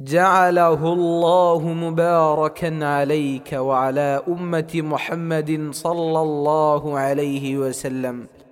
جعله الله مباركا عليك وعلى أمة محمد صلى الله عليه وسلم.